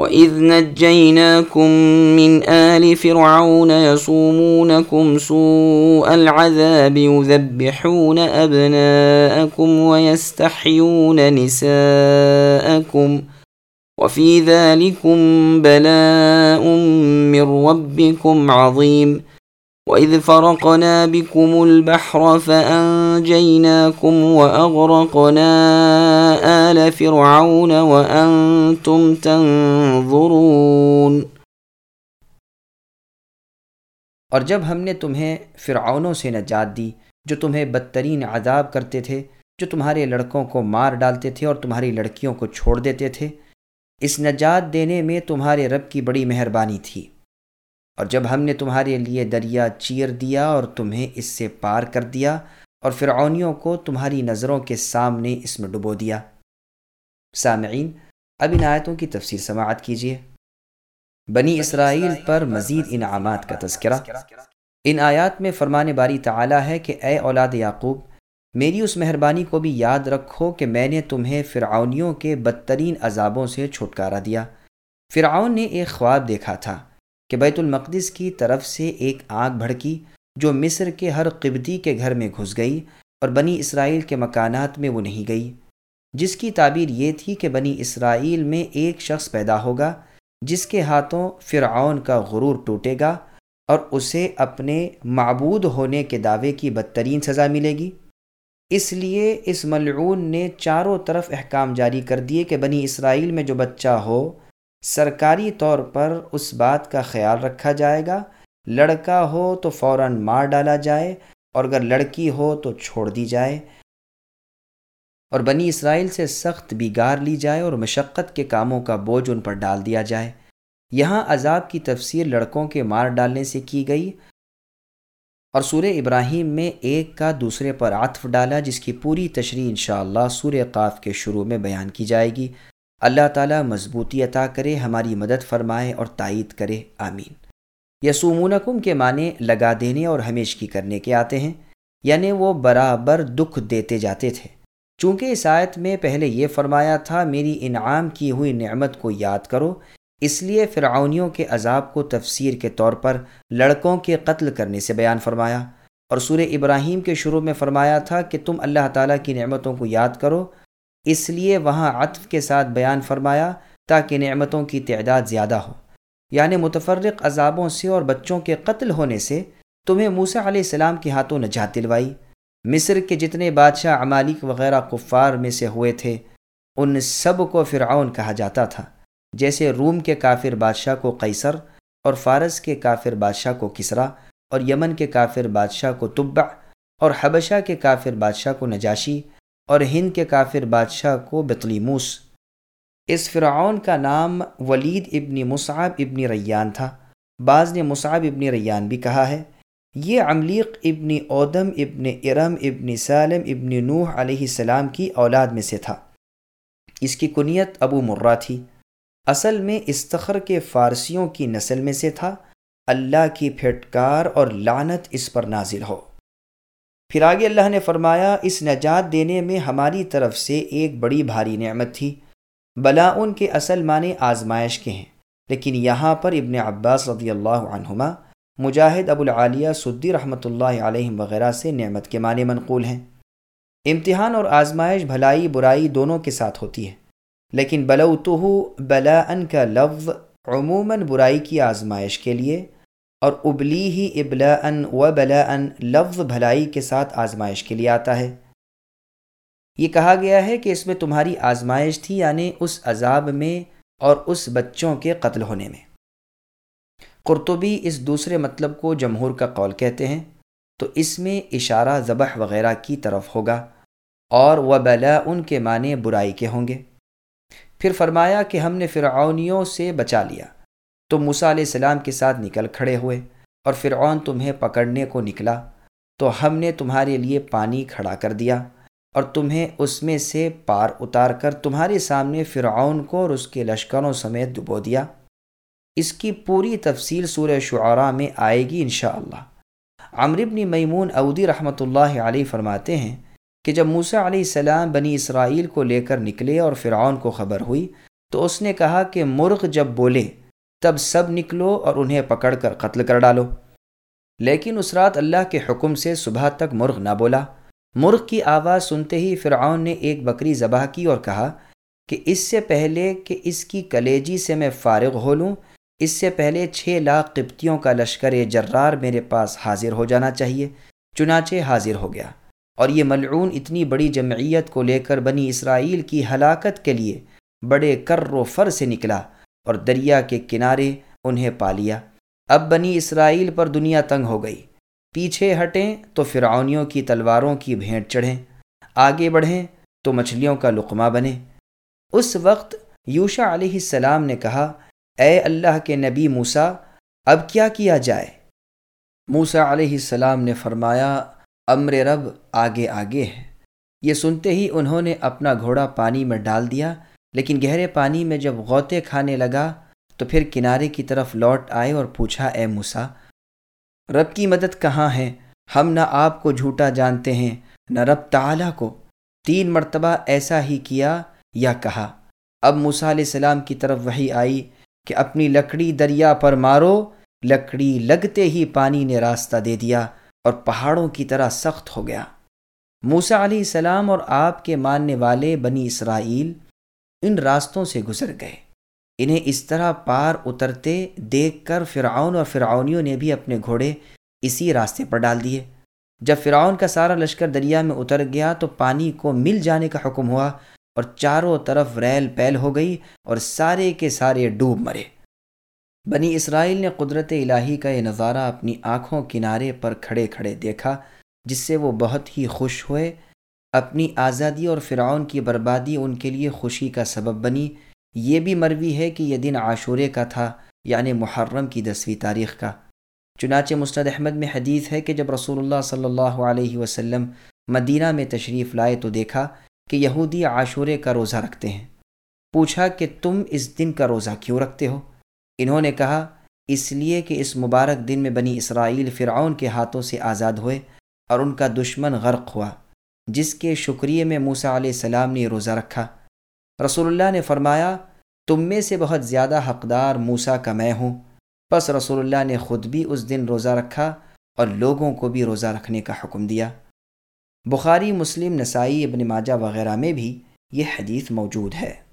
وَإِذْ نَجَّيْنَاكُمْ مِنْ آلِ فِرْعَوْنَ يَصُومُونَكُمْ سُوءَ الْعَذَابِ يُذَبِّحُونَ أَبْنَاءَكُمْ وَيَسْتَحْيُونَ نِسَاءَكُمْ وَفِي ذَلِكُمْ بَلَاءٌ مِّن رَّبِّكُمْ عَظِيمٌ وَإِذْ فَرَقْنَا بِكُمُ الْبَحْرَ فَأَنْجَيْنَاكُمْ وَأَغْرَقْنَا آلَ فِرْعَوْنَ وَأَنْتُمْ تَنْظُرُونَ۔ اور جب ہم نے تمہیں فرعونوں سے نجات دی، جو تمہیں بدترین عذاب کرتے تھے، جو تمہارے لڑکوں کو مار ڈالتے تھے اور تمہاری لڑکیوں کو چھوڑ دیتے تھے، اس نجات دینے میں تمہارے رب کی بڑی مہربانی تھی۔ اور جب ہم نے تمہارے لیے دریا چیر دیا اور تمہیں اس سے پار کر دیا اور فرعونیوں کو تمہاری نظروں کے سامنے اس میں ڈبو دیا۔ سامعین، اب ان آیتوں کی تفصیل سماعت کیجیے۔ بنی اسرائیل پر مزید انعامات کا تذکرہ۔ ان آیات میں فرمان باری تعالی ہے کہ اے اولاد یعقوب، میری اس مہربانی کو بھی یاد رکھو کہ میں نے تمہیں فرعونیوں کے بدترین عذابوں سے چھٹکارا دیا۔ فرعون نے ایک خواب دیکھا تھا۔ کہ بیت المقدس کی طرف سے ایک آگ بھڑکی جو مصر کے ہر قبطی کے گھر میں گھس گئی اور بنی اسرائیل کے مکانات میں وہ نہیں گئی۔ جس کی تعبیر یہ تھی کہ بنی اسرائیل میں ایک شخص پیدا ہوگا جس کے ہاتھوں فرعون کا غرور ٹوٹے گا اور اسے اپنے معبود ہونے کے دعوے کی بدترین سزا ملے گی۔ اس لیے اس ملعون نے چاروں طرف احکام جاری کر دیے کہ بنی اسرائیل میں جو بچہ ہو سرکاری طور پر اس بات کا خیال رکھا جائے گا، لڑکا ہو تو فوراً مار ڈالا جائے اور اگر لڑکی ہو تو چھوڑ دی جائے۔ اور بنی اسرائیل سے سخت بیگار لی جائے اور مشقت کے کاموں کا بوجھ ان پر ڈال دیا جائے۔ یہاں عذاب کی تفسیر لڑکوں کے مار ڈالنے سے کی گئی۔ اور سورہ ابراہیم میں ایک کا دوسرے پر عطف ڈالا، جس کی پوری تشریح انشاءاللہ سورہ قاف کے شروع میں بیان کی جائے گی۔ اللہ تعالیٰ مضبوطی عطا کرے، ہماری مدد فرمائے اور تائید کرے، آمین۔ یسومونکم کے معنی لگا دینے اور ہمیشگی کرنے کے آتے ہیں یعنی وہ برابر دکھ دیتے جاتے تھے۔ چونکہ اس آیت میں پہلے یہ فرمایا تھا، میری انعام کی ہوئی نعمت کو یاد کرو، اس لیے فرعونیوں کے عذاب کو تفسیر کے طور پر لڑکوں کے قتل کرنے سے بیان فرمایا۔ اور سورہ ابراہیم کے شروع میں فرمایا تھا کہ تم اللہ تعالیٰ کی نعمتوں کو یاد کرو اس لیے وہاں عطف کے ساتھ بیان فرمایا تاکہ نعمتوں کی تعداد زیادہ ہو۔ یعنی متفرق عذابوں سے اور بچوں کے قتل ہونے سے تمہیں موسیٰ علیہ السلام کے ہاتھوں نجات دلوائی۔ مصر کے جتنے بادشاہ عمالک وغیرہ کفار میں سے ہوئے تھے، ان سب کو فرعون کہا جاتا تھا، جیسے روم کے کافر بادشاہ کو قیصر اور فارس کے کافر بادشاہ کو کسرا اور یمن کے کافر بادشاہ کو طبع اور حبشہ کے کافر بادشاہ کو نجاشی اور ہند کے کافر بادشاہ کو بطلیموس۔ اس فرعون کا نام ولید ابن مصعب ابن ریان تھا۔ بعض نے مصعب ابن ریان بھی کہا ہے، یہ عملیق ابن اودم ابن ارم ابن سالم ابن نوح علیہ السلام کی اولاد میں سے تھا۔ اس کی کنیت ابو مرہ تھی۔ اصل میں استخر کے فارسیوں کی نسل میں سے تھا۔ اللہ کی پھٹکار اور لانت اس پر نازل ہو۔ پھر آگے اللہ نے فرمایا، اس نجات دینے میں ہماری طرف سے ایک بڑی بھاری نعمت تھی۔ بلا ان کے اصل معنی آزمائش کے ہیں۔ لیکن یہاں پر ابن عباس رضی اللہ عنہما، مجاہد ابو العالیہ سدی رحمۃ اللہ علیہ وغیرہ سے نعمت کے معنی منقول ہیں۔ امتحان اور آزمائش بھلائی برائی دونوں کے ساتھ ہوتی ہے۔ لیکن بلوتو بلا ان کا لفظ عموماً برائی کی آزمائش کے لیے اور ابلی ہی ابلا ان و بلا ان لفظ بھلائی کے ساتھ آزمائش کے لیے آتا ہے۔ یہ کہا گیا ہے کہ اس میں تمہاری آزمائش تھی یعنی اس عذاب میں اور اس بچوں کے قتل ہونے میں۔ قرطبی اس دوسرے مطلب کو جمہور کا قول کہتے ہیں، تو اس میں اشارہ ذبح وغیرہ کی طرف ہوگا اور و بلا ان کے معنی برائی کے ہوں گے۔ پھر فرمایا کہ ہم نے فرعونیوں سے بچا لیا۔ تم موسیٰ علیہ السلام کے ساتھ نکل کھڑے ہوئے اور فرعون تمہیں پکڑنے کو نکلا۔ تو ہم نے تمہارے لیے پانی کھڑا کر دیا اور تمہیں اس میں سے پار اتار کر تمہارے سامنے فرعون کو اور اس کے لشکروں سمیت ڈبو دیا۔ اس کی پوری تفصیل سورہ شعراء میں آئے گی انشاءاللہ۔ عمر بن میمون اودی رحمۃ اللہ علیہ فرماتے ہیں کہ جب موسیٰ علیہ السلام بنی اسرائیل کو لے کر نکلے اور فرعون کو خبر ہوئی تو اس نے کہا کہ مرغ جب بولے تب سب نکلو اور انہیں پکڑ کر قتل کر ڈالو۔ لیکن اس رات اللہ کے حکم سے صبح تک مرغ نہ بولا۔ مرغ کی آواز سنتے ہی فرعون نے ایک بکری ذبح کی اور کہا کہ اس سے پہلے کہ اس کی کلیجی سے میں فارغ ہو لوں، اس سے پہلے چھ لاکھ قبطیوں کا لشکر جرار میرے پاس حاضر ہو جانا چاہیے۔ چنانچہ حاضر ہو گیا۔ اور یہ ملعون اتنی بڑی جمعیت کو لے کر بنی اسرائیل کی ہلاکت کے لیے بڑے کر و فر سے نکلا۔ اور دریا کے کنارے انہیں پا لیا۔ اب بنی اسرائیل پر دنیا تنگ ہو گئی۔ پیچھے ہٹیں تو فرعونیوں کی تلواروں کی بھینٹ چڑھیں۔ آگے بڑھیں تو مچھلیوں کا لقمہ بنے اس وقت یوشا علیہ السلام نے کہا، اے اللہ کے نبی موسا اب کیا کیا جائے؟ موسا علیہ السلام نے فرمایا، امر رب آگے آگے ہے۔ یہ سنتے ہی انہوں نے اپنا گھوڑا پانی میں ڈال دیا۔ لیکن گہرے پانی میں جب غوطے کھانے لگا تو پھر کنارے کی طرف لوٹ آئے اور پوچھا، اے موسا رب کی مدد کہاں ہے؟ ہم نہ آپ کو جھوٹا جانتے ہیں، نہ رب تعالیٰ کو۔ تین مرتبہ ایسا ہی کیا یا کہا۔ اب موسا علیہ السلام کی طرف وہی آئی کہ اپنی لکڑی دریا پر مارو، لکڑی لگتے ہی پانی نے راستہ دے دیا اور پہاڑوں کی طرح سخت ہو گیا۔ موسا علیہ السلام اور آپ کے ماننے والے بنی اسرائیل ان راستوں سے گزر گئے۔ انہیں اس طرح پار اترتے دیکھ کر فرعون اور فرعونیوں نے بھی اپنے گھوڑے اسی راستے پر ڈال دیے۔ جب فرعون کا سارا لشکر دریا میں اتر گیا تو پانی کو مل جانے کا حکم ہوا اور چاروں طرف ریل پیل ہو گئی اور سارے کے سارے ڈوب مرے۔ بنی اسرائیل نے قدرت الہی کا یہ نظارہ اپنی آنکھوں کنارے پر کھڑے کھڑے دیکھا، جس سے وہ بہت ہی خوش ہوئے۔ اپنی آزادی اور فرعون کی بربادی ان کے لیے خوشی کا سبب بنی۔ یہ بھی مروی ہے کہ یہ دن عاشورے کا تھا یعنی محرم کی دسویں تاریخ کا۔ چنانچہ مستد احمد میں حدیث ہے کہ جب رسول اللہ صلی اللہ علیہ وسلم مدینہ میں تشریف لائے تو دیکھا کہ یہودی عاشورے کا روزہ رکھتے ہیں۔ پوچھا کہ تم اس دن کا روزہ کیوں رکھتے ہو؟ انہوں نے کہا، اس لیے کہ اس مبارک دن میں بنی اسرائیل فرعون کے ہاتھوں سے آزاد ہوئے اور ان کا دشمن غرق ہوا۔ جس کے شکریہ میں موسا علیہ السلام نے روزہ رکھا۔ رسول اللہ نے فرمایا، تم میں سے بہت زیادہ حقدار موسا کا میں ہوں۔ بس رسول اللہ نے خود بھی اس دن روزہ رکھا اور لوگوں کو بھی روزہ رکھنے کا حکم دیا۔ بخاری، مسلم، نسائی، ابن ماجہ وغیرہ میں بھی یہ حدیث موجود ہے۔